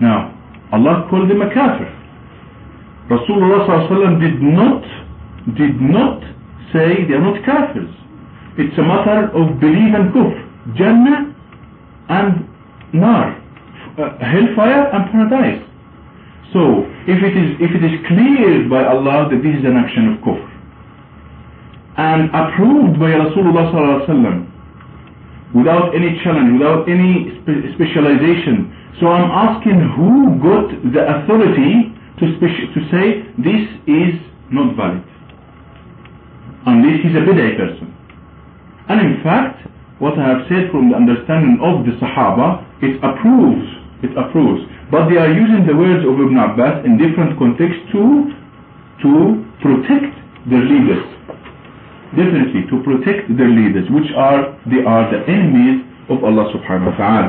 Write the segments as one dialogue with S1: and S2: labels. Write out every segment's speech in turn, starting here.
S1: Now, Allah called them a kafir. Rasulullah did not, did not say they are not kafirs. It's a matter of belief and kufr. Jannah and nar. Uh, hellfire and paradise. So, if it is, if it is cleared by Allah that this is an action of kufr, and approved by Rasulullah without any challenge, without any spe specialization. So I'm asking who got the authority to, to say this is not valid. And this is a bid'ah person. And in fact, what I have said from the understanding of the Sahaba, it approves, it approves. But they are using the words of Ibn Abbas in different contexts to, to protect their leaders definitely to protect their leaders which are they are the enemies of Allah subhanahu wa ta'ala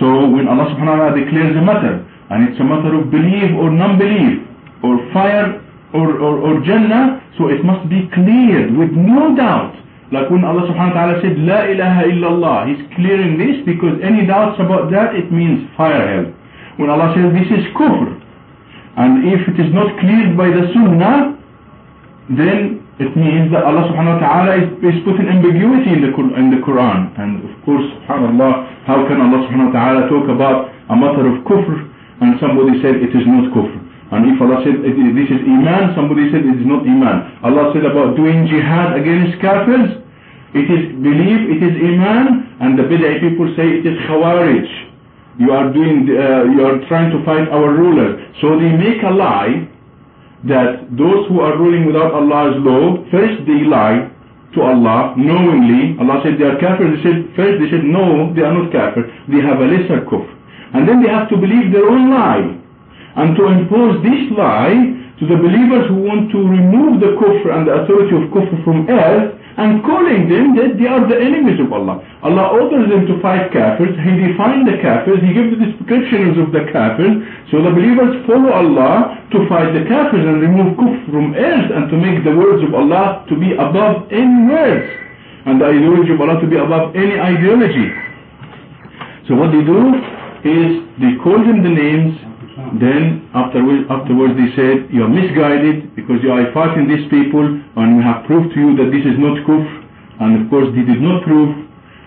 S1: so when Allah subhanahu wa ta'ala declares a matter and it's a matter of belief or non-belief or fire or, or, or Jannah so it must be cleared with no doubt. Like when Allah subhanahu wa ta'ala said La ilaha illallah he's clearing this because any doubts about that it means fire hell. When Allah says this is kufr and if it is not cleared by the sunnah then it means that Allah subhanahu wa ta'ala is, is putting ambiguity in the, in the Quran. And of course, subhanAllah, how can Allah subhanahu wa ta'ala talk about a matter of kufr and somebody said it is not kufr. And if Allah said this is iman, somebody said it is not iman. Allah said about doing jihad against kafirs, it is belief, it is iman, and the bid'ah people say it is khawarij. You are doing, uh, you are trying to fight our ruler. So they make a lie that those who are ruling without Allah's law, first they lie to Allah knowingly. Allah said they are kafir. They said, first they said no, they are not kafir. They have a lesser kufr. And then they have to believe their own lie. And to impose this lie to the believers who want to remove the kufr and the authority of kufr from earth and calling them that they are the enemies of Allah. Allah orders them to fight kafirs, He defines the kafirs, He gives the descriptions of the kafirs, so the believers follow Allah to fight the kafirs and remove kufr from earth and to make the words of Allah to be above any words and the ideology of Allah to be above any ideology. So what they do is they call them the names then afterwards, afterwards they said, you are misguided because you are fighting these people and we have proved to you that this is not kufr. And of course they did not prove.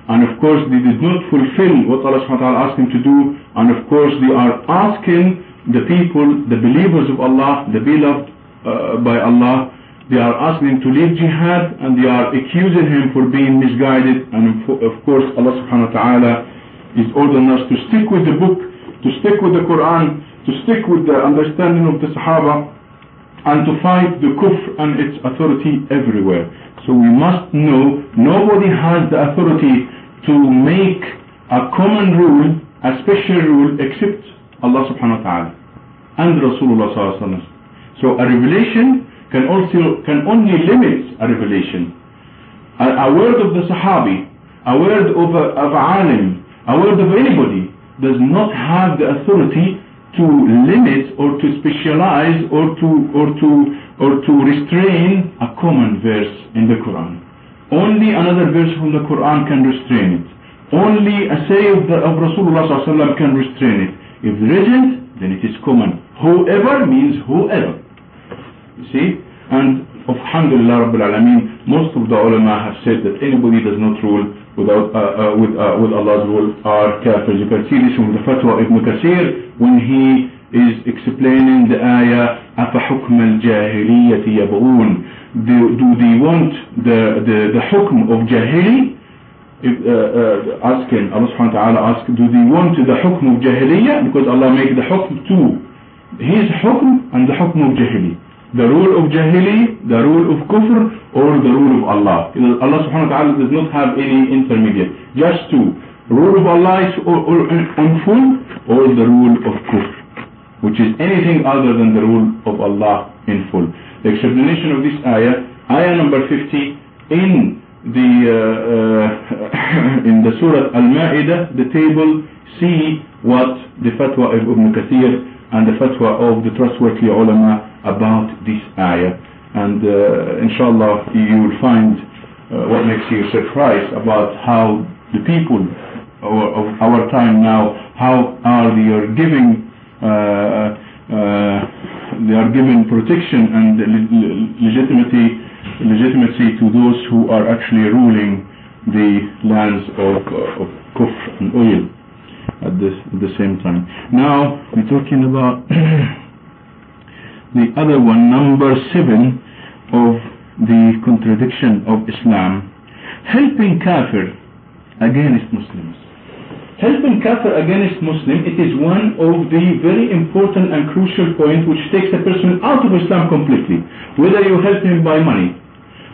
S1: And of course they did not fulfill what Allah subhanahu wa ta'ala asked them to do. And of course they are asking the people, the believers of Allah, the beloved uh, by Allah, they are asking him to leave jihad and they are accusing him for being misguided. And of course Allah subhanahu wa ta'ala is ordering us to stick with the book, to stick with the Quran, to stick with the understanding of the Sahaba and to fight the kufr and its authority everywhere. So we must know nobody has the authority to make a common rule, a special rule except Allah subhanahu wa ta'ala and Rasulullah sallallahu alaihi wasallam. So a revelation can also can only limit a revelation. A, a word of the Sahabi, a word of a, of a alim, a word of anybody does not have the authority to limit or to specialize or to or to or to restrain a common verse in the Quran. Only another verse from the Quran can restrain it. Only a say of, the, of Rasulullah can restrain it. If there isn't, then it is common. Whoever means whoever. You see? And alhamdulillah Rabbil Alameen, most of the ulama have said that anybody does not rule without, uh, uh, with, uh, with Allah's rule are kafirs. You can see this from the fatwa of Ibn Kathir when he is explaining the ayah أَفَحُكْمَ الْجَاهِلِيَّةِ يَبْغُونَ do, do they want the, the, the hukm of jahili uh, uh, asking Allah subhanahu wa ta'ala ask do they want the hukm of jahiliyyah because Allah make the hukm two his hukm and the hukm of jahili the rule of jahili the rule of kufr or the rule of Allah. Allah subhanahu wa ta'ala does not have any intermediate. Just two. Rule of Allah is or, on full or the rule of kufr. Which is anything other than the rule of Allah in full. The explanation of this ayah ayah number 50 in the uh, uh, in the surah al-ma'idah the table see what the fatwa of Ibn Kathir and the fatwa of the trustworthy ulama about this ayah. And uh, inshallah you will find uh, what makes you surprised about how the people of our time now how are they are giving they are given protection and legitimacy, legitimacy to those who are actually ruling the lands of, of kufr and oil at, this, at the same time. Now we're talking about the other one, number seven of the contradiction of Islam, helping kafir against Muslims. Helping kafir against Muslim, it is one of the very important and crucial points which takes a person out of Islam completely. Whether you help him by money,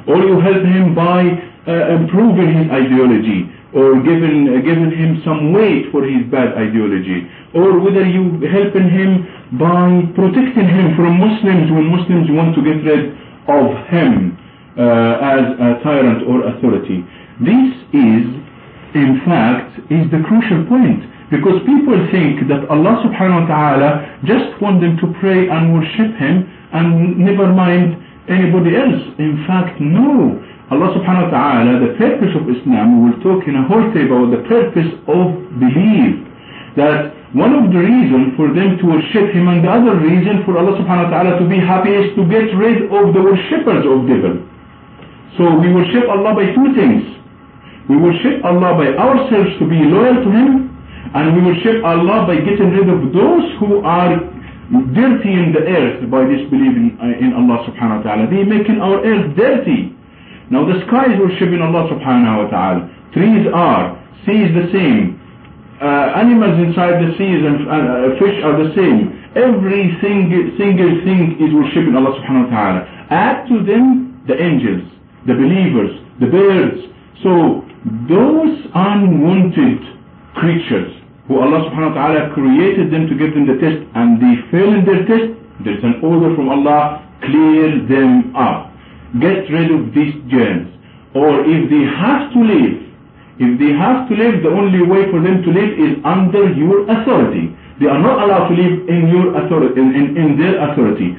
S1: or you help him by uh, improving his ideology, or giving, uh, giving him some weight for his bad ideology, or whether you helping him by protecting him from Muslims when Muslims want to get rid of him uh, as a tyrant or authority. This is in fact, is the crucial point. Because people think that Allah subhanahu wa ta'ala just want them to pray and worship Him and never mind anybody else. In fact, no. Allah subhanahu wa ta'ala, the purpose of Islam, we will talk in a whole table about the purpose of belief. That one of the reasons for them to worship Him and the other reason for Allah subhanahu wa ta'ala to be happy is to get rid of the worshippers of devil. So we worship Allah by two things. We worship Allah by ourselves to be loyal to Him, and we worship Allah by getting rid of those who are dirty in the earth by disbelieving in Allah subhanahu wa ta'ala. They making our earth dirty. Now the sky is worshipping Allah subhanahu wa ta'ala. Trees are, sea is the same. Uh, animals inside the seas and uh, fish are the same. Every single, single thing is worshipping Allah subhanahu wa ta'ala. Add to them the angels, the believers, the birds. So those unwanted creatures who Allah subhanahu wa ta'ala created them to give them the test and they fail in their test, there's an order from Allah, clear them up. Get rid of these germs. Or if they have to live, if they have to live, the only way for them to live is under your authority. They are not allowed to live in your authority, in, in, in their authority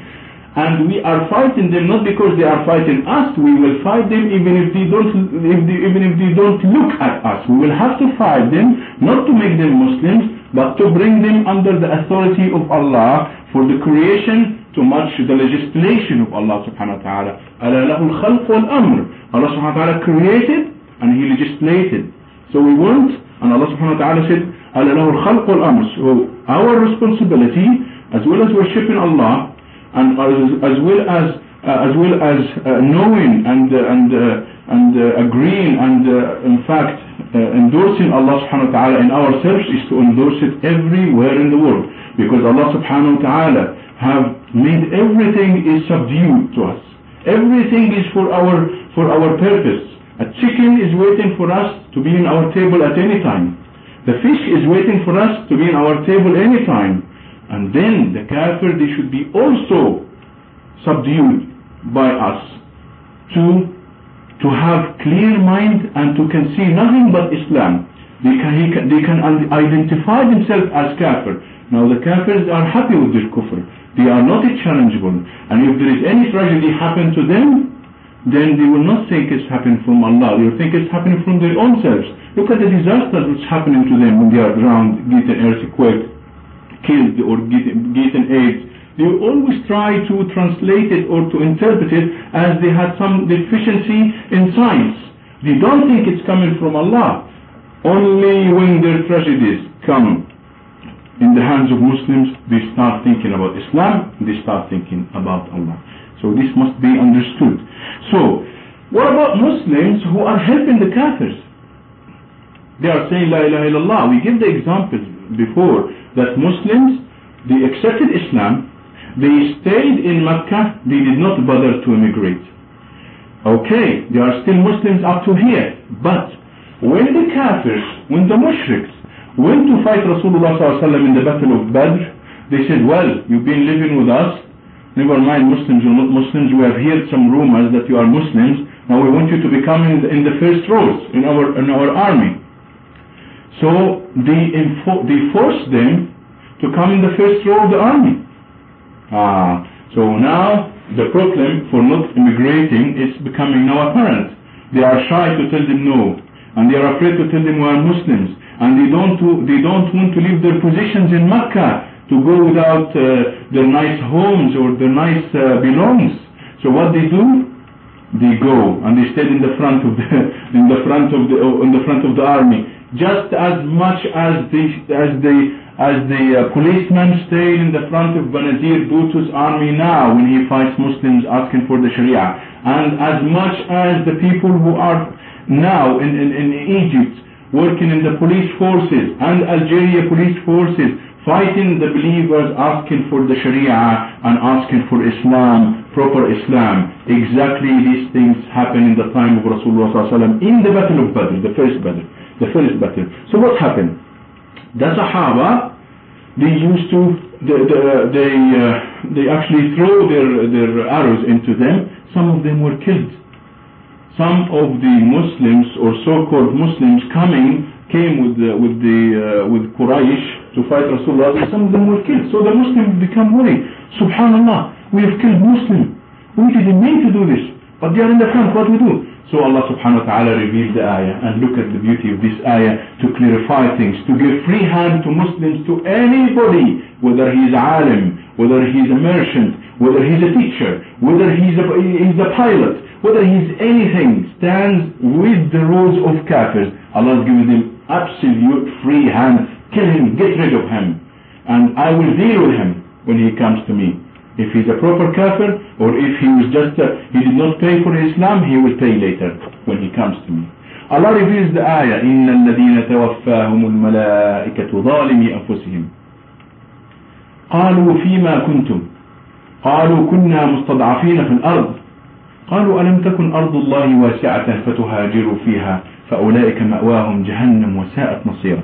S1: and we are fighting them not because they are fighting us we will fight them even if they don't if they, even if they don't look at us we will have to fight them not to make them Muslims but to bring them under the authority of Allah for the creation to match the legislation of Allah subhanahu wa ta'ala ألا له الخلق والأمر Allah subhanahu wa ta'ala created and he legislated so we want and Allah subhanahu wa ta'ala said ألا له الخلق والأمر so our responsibility as well as worshipping Allah and as, as well as uh, as well as uh, knowing and uh, and and agreeing and in fact endorsing Allah subhanahu wa ta'ala in ourselves is to endorse it everywhere in the world because Allah subhanahu wa ta'ala have made everything is subdued to us everything is for our for our purpose a chicken is waiting for us to be in our table at any time the fish is waiting for us to be in our table any time and then the kafir, they should be also subdued by us to, to have clear mind and to can see nothing but Islam. They can, they can identify themselves as kafir. Now the kafirs are happy with their kufr. They are not challengeable. And if there is any tragedy happen to them, then they will not think it's happening from Allah. They will think it's happening from their own selves. Look at the disasters which happening to them when they are drowned, get an earthquake, killed or getting AIDS, they will always try to translate it or to interpret it as they had some deficiency in science. They don't think it's coming from Allah. Only when their tragedies come in the hands of Muslims, they start thinking about Islam, they start thinking about Allah. So this must be understood. So, what about Muslims who are helping the Kafirs? They are saying La ilaha illallah. We give the example before that Muslims, they accepted Islam, they stayed in Mecca, they did not bother to immigrate. Okay, they are still Muslims up to here, but when the Kafirs, when the Mushriks went to fight Rasulullah in the battle of Badr, they said, well, you've been living with us, never mind Muslims or not Muslims, we have heard some rumors that you are Muslims, now we want you to become in the, in the first rows in our, in our army. So they, they forced them to come in the first row of the army. Ah, so now the problem for not immigrating is becoming now apparent. They are shy to tell them no, and they are afraid to tell them we are Muslims, and they don't, they don't want to leave their positions in Mecca to go without uh, their nice homes or their nice uh, belongings. So what they do? They go and they stay in the front of the in the front of the in the front of the army, just as much as the as the as the uh, policeman stayed in the front of Benazir Bhutto's army now when he fights Muslims asking for the Sharia, and as much as the people who are now in, in, in Egypt working in the police forces and Algeria police forces fighting the believers asking for the Sharia and asking for Islam, proper Islam. Exactly these things happen in the time of Rasulullah in the battle of Badr, the first battle. The first battle. So what happened? The Sahaba, they used to, they, they, uh, they actually throw their, their arrows into them. Some of them were killed. Some of the Muslims or so-called Muslims coming came with the, with the uh, with Quraysh to fight Rasulullah. Some of them were killed. So the Muslims become worried. Subhanallah, we have killed Muslims. We didn't mean to do this, but they are in the front. What we do? So Allah subhanahu wa ta'ala revealed the ayah and look at the beauty of this ayah to clarify things, to give free hand to Muslims, to anybody, whether he is alim, whether he is a merchant, whether he is a teacher, whether he is a, he is a pilot, whether he is anything, stands with the rules of kafirs. Allah has given them absolute free hand. Kill him, get rid of him. And I will deal with him when he comes to me. If he's a proper kafir, or if he was just, uh, he did not pay for Islam, he will pay later when he comes to me. Allah reveals the ayah, إِنَّ الَّذِينَ تَوَفَّاهُمُ الْمَلَائِكَةُ ظَالِمِي أَنفُسِهِمْ قالوا فيما كنتم قالوا كنا مستضعفين في الأرض قالوا ألم تكن أرض الله واسعة فتهاجروا فيها فأولئك مأواهم جهنم وساءت مصيرا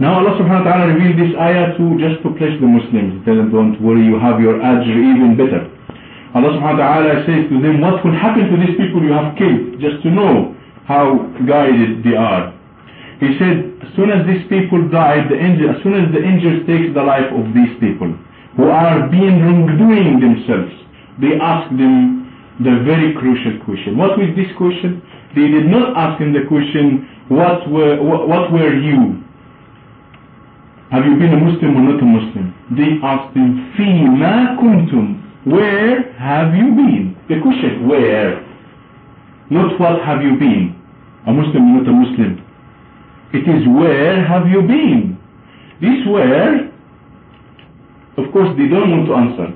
S1: Now Allah subhanahu wa ta'ala revealed this ayah to just to place the Muslims. Tell them don't worry, you have your ajr even better. Allah subhanahu wa ta'ala says to them, what will happen to these people you have killed? Just to know how guided they are. He said, as soon as these people died, the angel, as soon as the angels take the life of these people, who are being wrongdoing themselves, they ask them the very crucial question. What was this question? They did not ask him the question, what were, what, what were you? Have you been a Muslim or not a Muslim? They asked him, فِيمَا كُنْتُمْ Where have you been? The question, where? Not what have you been? A Muslim or not a Muslim? It is where have you been? This where, of course they don't want to answer.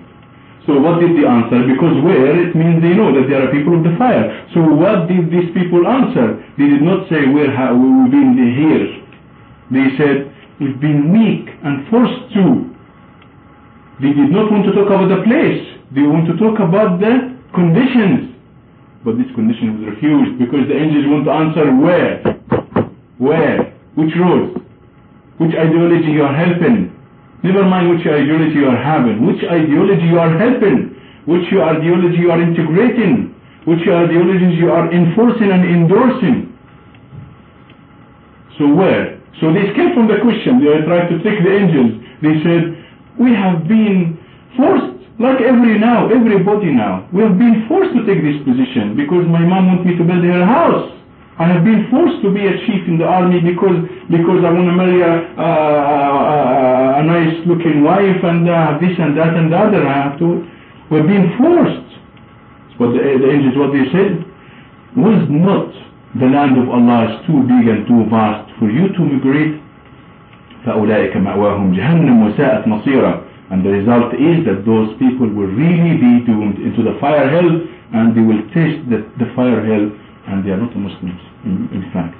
S1: So what did they answer? Because where, it means they know that there are people of the fire. So what did these people answer? They did not say where have we been here. They said, we've been weak and forced to. They did not want to talk about the place. They want to talk about the conditions. But this condition was refused because the angels want to answer where? Where? Which road? Which ideology you are helping? Never mind which ideology you are having. Which ideology you are helping? Which ideology you are integrating? Which ideologies you are enforcing and endorsing? So where? So they escaped from the question. They tried to trick the angels. They said, we have been forced, like every now, everybody now. We have been forced to take this position because my mom wants me to build her house. I have been forced to be a chief in the army because because I want to marry a, a, a, a nice looking wife and uh, this and that and the other. I have to. We're being forced. But the, the angels, what they said, was not the land of Allah is too big and too vast for you to migrate. فأولئك مأواهم جهنم وساءت مصيرا and the result is that those people will really be doomed into the fire hell and they will taste the, the fire hell and they are not Muslims in, in fact.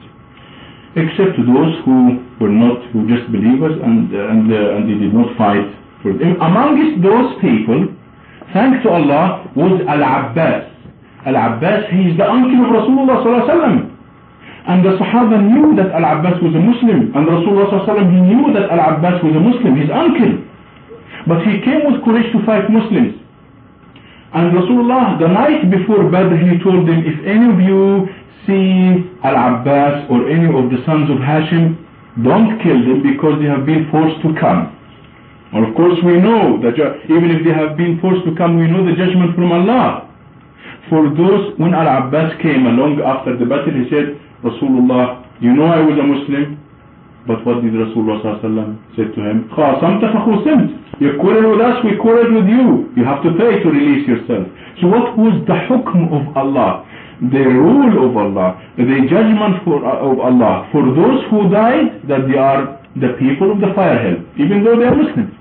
S1: Except those who were not who just believers and uh, and uh, and they did not fight for them. Amongst those people thanks to Allah was Al-Abbas. Al-Abbas he is the uncle of Rasulullah sallallahu alaihi wasallam and the Sahaba knew that Al-Abbas was a Muslim. And Rasulullah sallallahu alaihi wasallam he knew that Al-Abbas was a Muslim his uncle. But he came with Quraysh to fight Muslims and Rasulullah, the night before Badr, he told them, if any of you see Al-Abbas or any of the sons of Hashim, don't kill them because they have been forced to come. And of course we know that even if they have been forced to come, we know the judgment from Allah. For those, when Al-Abbas came along after the battle, he said, Rasulullah, you know I was a Muslim, but what did Rasulullah said to him? You quarrel with us, we quarrel with you. You have to pay to release yourself. So what was the hukm of Allah? The rule of Allah, the judgment for, uh, of Allah for those who died that they are the people of the fire hell, even though they are Muslims.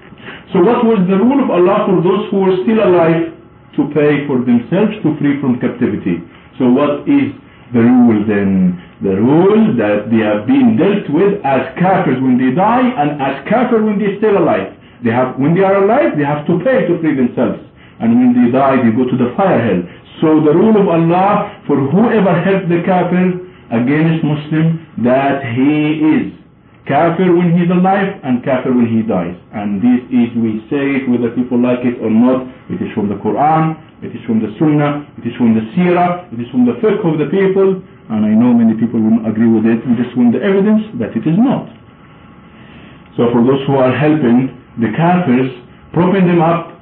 S1: So what was the rule of Allah for those who were still alive to pay for themselves to free from captivity? So what is the rule then? The rule that they have been dealt with as kafirs when they die and as kafir when they're still alive. They have, when they are alive, they have to pay to free themselves. And when they die, they go to the fire hell. So the rule of Allah for whoever helps the kafir against Muslim, that he is kafir when he's alive and kafir when he dies. And this is, we say it whether people like it or not, it is from the Quran, it is from the Sunnah, it is from the Seerah, it is from the fiqh of the people, and I know many people will agree with it, we just want the evidence that it is not. So for those who are helping the kafirs, propping them up,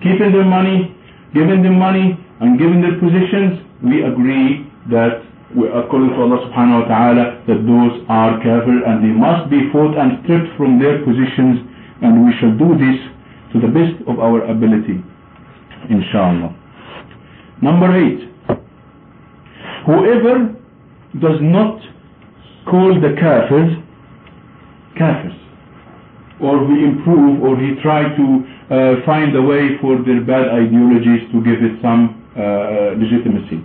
S1: keeping their money, giving them money, and giving their positions, we agree that we, according to Allah subhanahu wa ta'ala, that those are kafir and they must be fought and stripped from their positions and we shall do this to the best of our ability. Inshallah. Number eight. Whoever does not call the kafirs kafirs or he improve or he try to uh, find a way for their bad ideologies to give it some uh, legitimacy.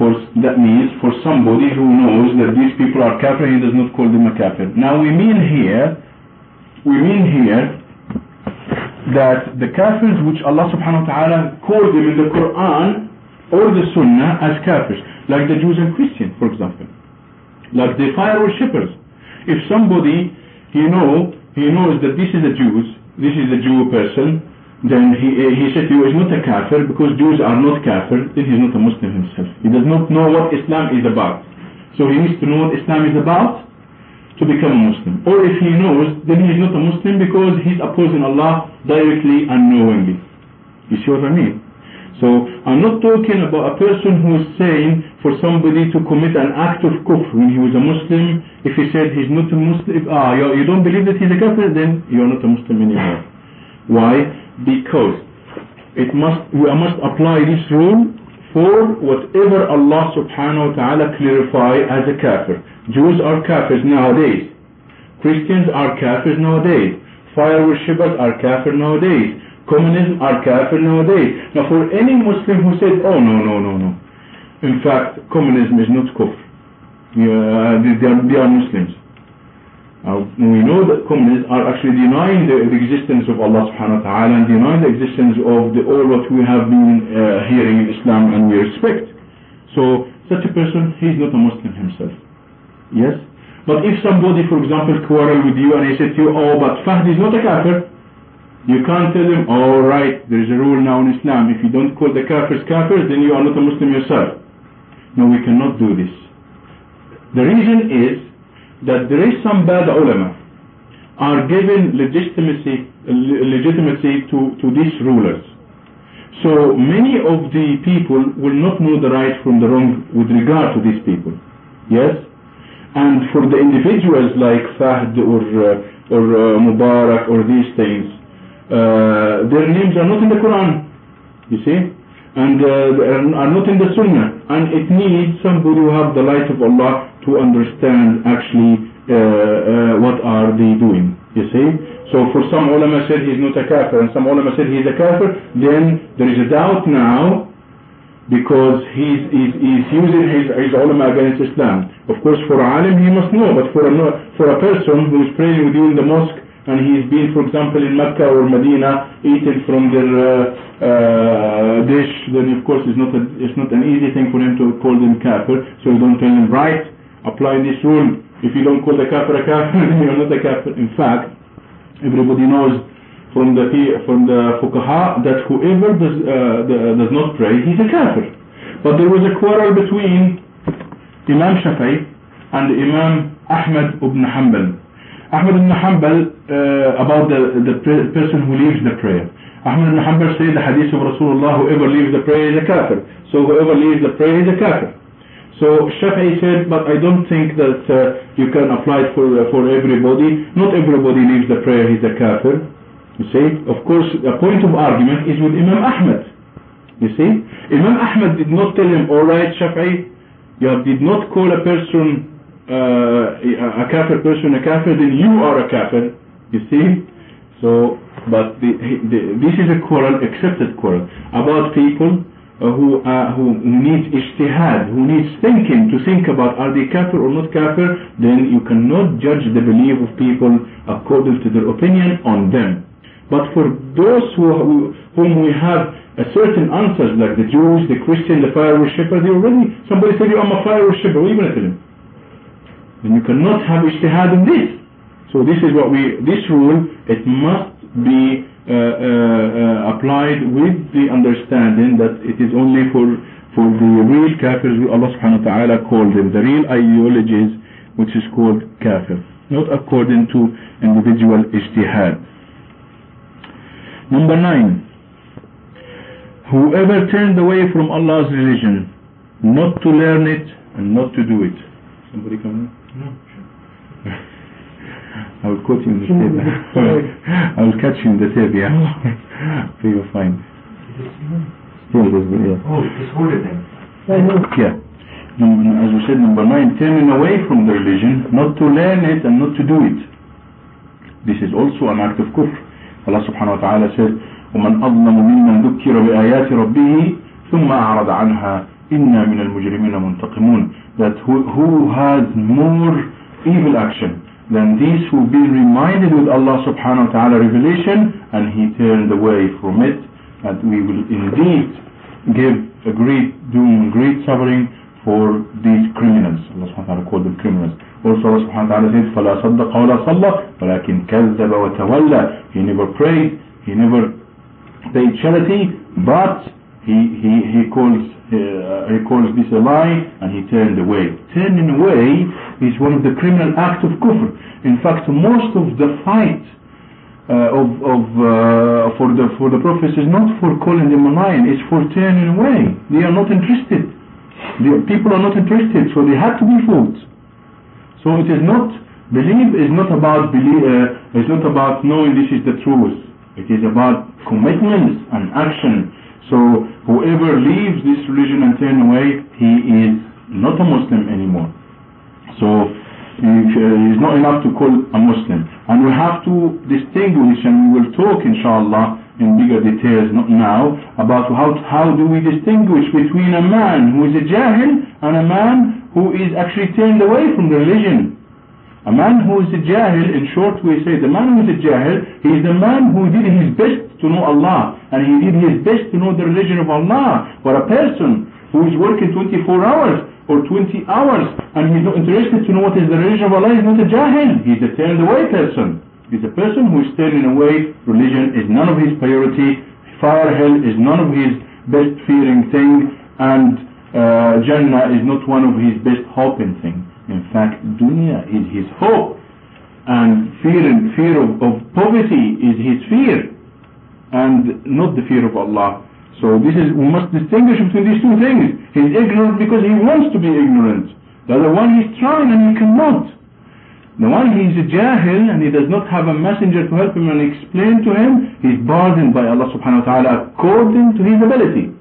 S1: For, that means for somebody who knows that these people are kafir, he does not call them a kafir. Now we mean here, we mean here that the kafirs which Allah subhanahu wa ta'ala called them in the Quran or the Sunnah as kafirs, like the Jews and Christians, for example, like the fire worshippers. If somebody, you know, he knows that this is a Jews, this is a Jew person, then he, he said he is not a kafir because Jews are not kafir, then he's not a Muslim himself. He does not know what Islam is about. So he needs to know what Islam is about to become a Muslim. Or if he knows, then he is not a Muslim because he's opposing Allah directly and knowingly. You see what I mean? So I'm not talking about a person who is saying for somebody to commit an act of kufr when he was a Muslim. If he said he's not a Muslim, ah, you, don't believe that he's a kafir, then you're not a Muslim anymore. Why? Because it must we must apply this rule for whatever Allah subhanahu wa ta'ala clarify as a kafir. Jews are kafirs nowadays. Christians are kafirs nowadays. Fire worshippers are kafir nowadays. Communism are kafir nowadays. Now for any Muslim who says, oh no, no, no, no. In fact, communism is not kufr. Yeah, they, they, are, they are Muslims. Uh, we know that communists are actually denying the, the, existence of Allah subhanahu wa ta'ala and denying the existence of the, all what we have been uh, hearing in Islam and we respect. So such a person, he is not a Muslim himself. Yes? But if somebody, for example, quarrel with you and he said to you, oh, but Fahd is not a kafir, you can't tell him, all right, there is a rule now in Islam, if you don't call the kafirs kafirs, then you are not a Muslim yourself. No, we cannot do this. The reason is that there is some bad ulama are given legitimacy, legitimacy to, to these rulers. So many of the people will not know the right from the wrong with regard to these people. Yes? And for the individuals like Fahd or, uh, or uh, Mubarak or these things, their names are not in the Quran. You see? And uh, are not in the Sunnah. And it needs somebody who have the light of Allah to understand actually uh, uh, what are they doing. You see? So for some ulama said he's not a kafir and some ulama said he's a kafir, then there is a doubt now because he's, he's, he's using his, his ulama against Islam. Of course for alim he must know, but for a, for a person who is praying with you in the mosque and he's been, for example, in Mecca or Medina, eating from their uh, uh, dish, then of course it's not, a, it's not an easy thing for him to call them kafir. So you don't tell him, right, apply this rule. If you don't call the kafir a kafir, then you're not a kafir. In fact, everybody knows from the from the fuqaha that whoever does uh, does not pray, he's a kafir. But there was a quarrel between Imam Shafi'i and Imam Ahmad ibn Hanbal. Ahmad ibn Hanbal uh, about the, the person who leaves the prayer. Ahmad ibn Hanbal said the hadith of Rasulullah, whoever leaves the prayer is a kafir. So whoever leaves the prayer is a kafir. So Shafi'i said, but I don't think that uh, you can apply it for, uh, for everybody. Not everybody leaves the prayer, he's a kafir. You see, of course, the point of argument is with Imam Ahmad. You see, Imam Ahmad did not tell him, all right, Shafi'i, you did not call a person, a kafir person a kafir, then you are a kafir. You see? So, but the, the, this is a Quran, accepted quarrel, about people uh, who, uh, who need ijtihad, who needs thinking to think about are they kafir or not kafir, then you cannot judge the belief of people according to their opinion on them. But for those who, whom we have a certain answers like the Jews, the Christian, the fire worshipper, they already, somebody said, you, I'm a fire worshipper, what are you going to tell? And you cannot have ijtihad in this. So this is what we, this rule, it must be uh, uh, uh, applied with the understanding that it is only for, for the real kafirs, who Allah subhanahu wa ta'ala called them, the real ideologies, which is called kafir, not according to individual ijtihad. Number nine, whoever turned away from Allah's religion, not to learn it and not to do it. Somebody come will quote you in the tape. I will catch you in the tape, yeah. so you're fine. Yeah, it is, yeah.
S2: Oh, just hold it then.
S1: Yeah. As we said, number nine, turning away from the religion, not to learn it and not to do it. This is also an act of kufr. Allah subhanahu wa ta'ala says, ومن أظلم ممن ذكر بآيات ربه ثم أعرض عنها إنا من المجرمين منتقمون that who, who has more evil action than these who've been reminded with Allah subhanahu wa ta'ala revelation and he turned away from it that we will indeed give a great doom, great suffering for these criminals. Allah subhanahu wa ta'ala called them criminals. Also Allah subhanahu wa ta'ala said, فَلَا صَدَّقَ وَلَا صَلَّى وَلَكِنْ كَذَّبَ وَتَوَلَّى He never prayed, he never paid charity, but he, he, he calls uh, he calls this a lie and he turned away. Turning away is one of the criminal acts of kufr. In fact, most of the fight uh, of, of uh, for the for the prophets is not for calling them a lion, it's for turning away. They are not interested. The people are not interested, so they had to be fought. So it is not belief is not about belief. Uh, it's not about knowing this is the truth. It is about commitments and action. So whoever leaves this religion and turn away, he is not a Muslim anymore. So it uh, is not enough to call a Muslim. And we have to distinguish, and we will talk inshallah in bigger details, not now, about how, how do we distinguish between a man who is a jahil and a man who is actually turned away from the religion. A man who is a jahil, in short we say, the man who is a jahil, he is the man who did his best to know Allah, and he did his best to know the religion of Allah. But a person who is working 24 hours or 20 hours, and he's not interested to know what is the religion of Allah, is not a jahil, he's a turned away person. He's a person who is turning away, religion is none of his priority, fire, hell is none of his best fearing thing, and uh, Jannah is not one of his best hoping thing. In fact, dunya is his hope, and fear and fear of, of poverty is his fear, and not the fear of Allah. So this is we must distinguish between these two things. He's ignorant because he wants to be ignorant. The other one he's trying and he cannot. The one he's a jahil and he does not have a messenger to help him and explain to him, he's burdened by Allah subhanahu wa ta'ala according to his ability.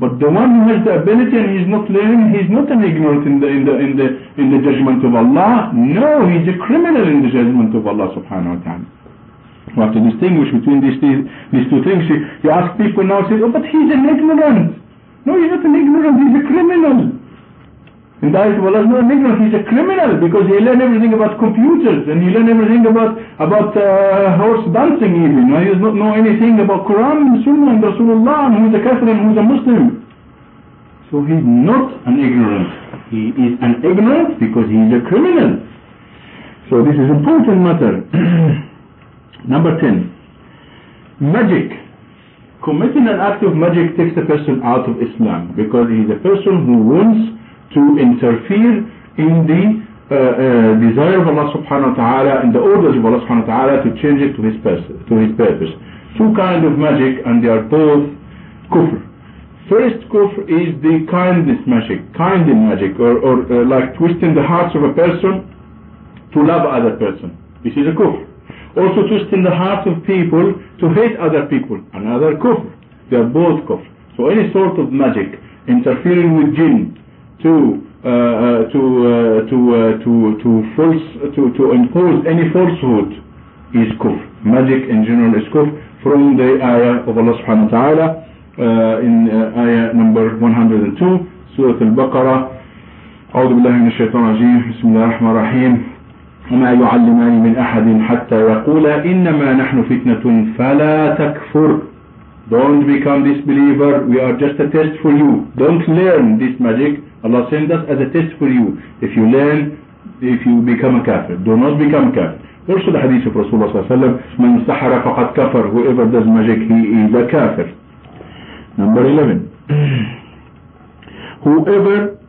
S1: But the one who has the ability and he's not learning, he's not an ignorant in the, in the, in the, in the judgment of Allah. No, he's a criminal in the judgment of Allah subhanahu wa ta'ala. We have to distinguish between these, these, two things. You, you ask people now, say, oh, but he's an ignorant. No, he's not an ignorant, he's a criminal. The eyes of Allah, not an ignorant, he's a criminal because he learned everything about computers and he learned everything about, about uh, horse dancing even. He does not know anything about Quran and Sunnah and Rasulullah and who's a Kafir and who's a Muslim. So he's not an ignorant. He is an ignorant because he is a criminal. So this is important matter. Number 10. Magic. Committing an act of magic takes a person out of Islam because he is a person who wants to interfere in the uh, uh, desire of Allah subhanahu wa ta'ala and the orders of Allah subhanahu wa ta'ala to change it to his, to his purpose. Two kinds of magic and they are both kufr. First kufr is the kindness magic, kinding magic or, or uh, like twisting the hearts of a person to love other person. This is a kufr. Also twisting the hearts of people to hate other people. Another kufr. They are both kufr. So any sort of magic interfering with jinn to uh, uh, to uh, to uh, to to false to to impose any falsehood is kufr. Magic in general is kufr from the ayah of Allah subhanahu wa ta'ala uh, in uh, ayah number 102 Surah Al-Baqarah أعوذ بالله من الشيطان الرجيم بسم الله الرحمن الرحيم وما يعلمان من أحد حتى يقولا إنما نحن فتنة فلا تكفر Don't become disbeliever. We are just a test for you. Don't learn this magic. Allah sent us as a test for you. If you learn, if you become a kafir. Do not become a kafir. Also the hadith of Rasulullah sallallahu alaihi wasallam, من سحر فقد كفر. Whoever does magic, he is a kafir. Number 11. Whoever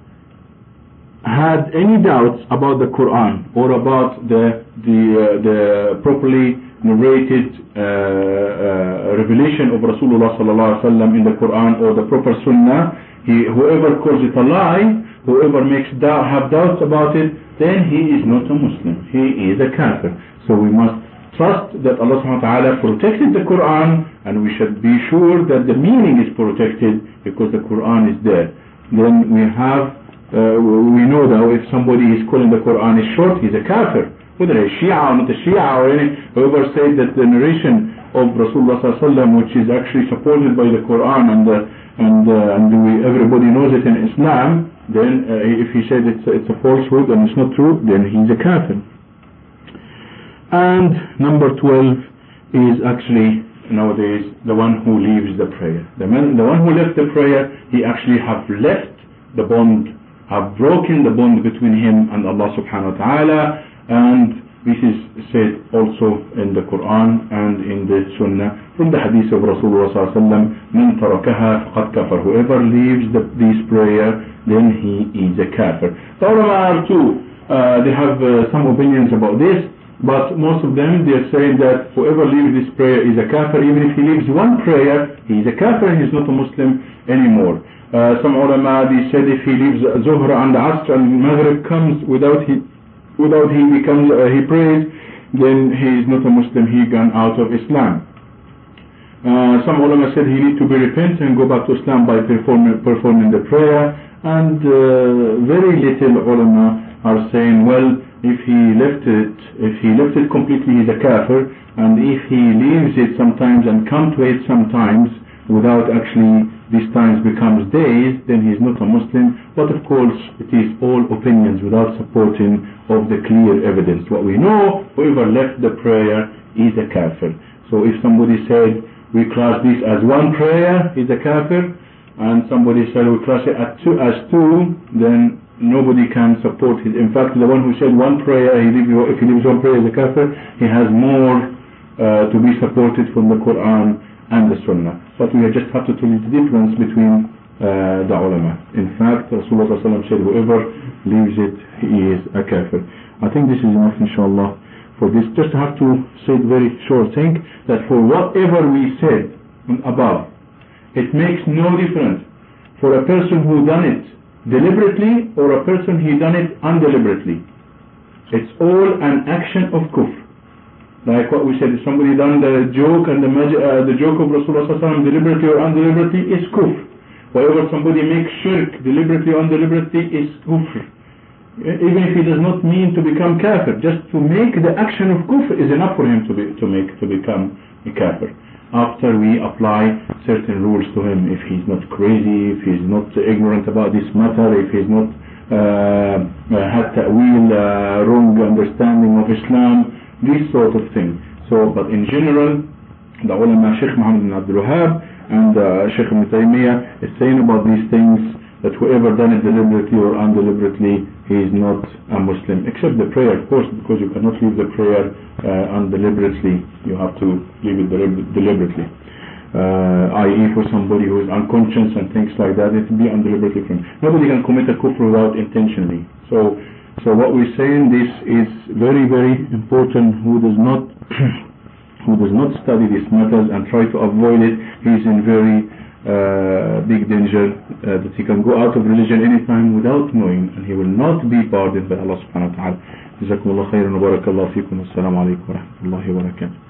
S1: had any doubts about the Quran or about the the uh, the properly narrated uh, uh, revelation of Rasulullah sallallahu alaihi wasallam in the Quran or the proper Sunnah, he, whoever calls it a lie, whoever makes doubt, have doubts about it, then he is not a Muslim. He is a kafir. So we must trust that Allah subhanahu wa ta'ala protected the Quran and we should be sure that the meaning is protected because the Quran is there. Then we have uh, we know that if somebody is calling the Quran is short, he's a kafir. Whether he's Shia or not a Shia or any, whoever said that the narration of Rasulullah which is actually supported by the Quran and uh, and uh, and we, everybody knows it in Islam, then uh, if he said it's it's a falsehood and it's not true, then he's a kafir. And number 12 is actually nowadays the one who leaves the prayer. The man, the one who left the prayer, he actually have left the bond, have broken the bond between him and Allah subhanahu wa ta'ala and this is said also in the Quran and in the Sunnah from the hadith of Rasulullah sallallahu alaihi wasallam من تركها فقد كفر whoever leaves the, this prayer then he is a kafir the ulama are too uh, they have uh, some opinions about this but most of them they are saying that whoever leaves this prayer is a kafir even if he leaves one prayer he is a kafir and he is not a Muslim anymore uh, some ulama they said if he leaves Zuhr and Asr and Maghrib comes without he without he becomes he prays then he is not a Muslim he gone out of Islam. Uh, some ulama said he need to be repentant and go back to Islam by performing, performing the prayer and uh, very little ulama are saying well if he left it if he left it completely he's a kafir and if he leaves it sometimes and come to it sometimes without actually these times becomes days, then he is not a Muslim. But of course, it is all opinions without supporting of the clear evidence. What we know, whoever left the prayer is a kafir. So if somebody said, we class this as one prayer, is a kafir, and somebody said we class it as two, as two then nobody can support it. In fact, the one who said one prayer, he if he leaves one prayer as a kafir, he has more uh, to be supported from the Quran and the Sunnah. But we just have to tell you the difference between uh, the ulama. In fact, Rasulullah said, whoever leaves it, he is a kafir. I think this is enough, inshallah, for this. Just have to say it very short thing, that for whatever we said above, it makes no difference for a person who done it deliberately or a person he done it undeliberately. It's all an action of kufr. Like what we said, if somebody done the joke and the, uh, the joke of Rasulullah deliberately or undeliberately is kufr. Whatever somebody makes shirk deliberately or undeliberately is kufr. Even if he does not mean to become kafir, just to make the action of kufr is enough for him to be to make to become a kafir. After we apply certain rules to him, if he's not crazy, if he's not ignorant about this matter, if he's not uh, had ta'wil, uh, wrong understanding of Islam, this sort of thing. So, but in general, the ulama Sheikh Muhammad bin Abdul Wahab and uh, Sheikh Ibn Taymiyyah is saying about these things that whoever done it deliberately or undeliberately, he is not a Muslim. Except the prayer, of course, because you cannot leave the prayer uh, undeliberately. You have to leave it deliberately. Uh, i.e. for somebody who is unconscious and things like that, it will be undeliberately. Nobody can commit a kufr without intentionally. So so what we're saying, this is very, very important. Who does not, who does not study these matters and try to avoid it, he is in very uh, big danger uh, that he can go out of religion anytime without knowing, and he will not be pardoned by Allah Subhanahu wa Taala. جزاكم الله خيرا وبارك الله فيكم والسلام عليكم ورحمة الله وبركاته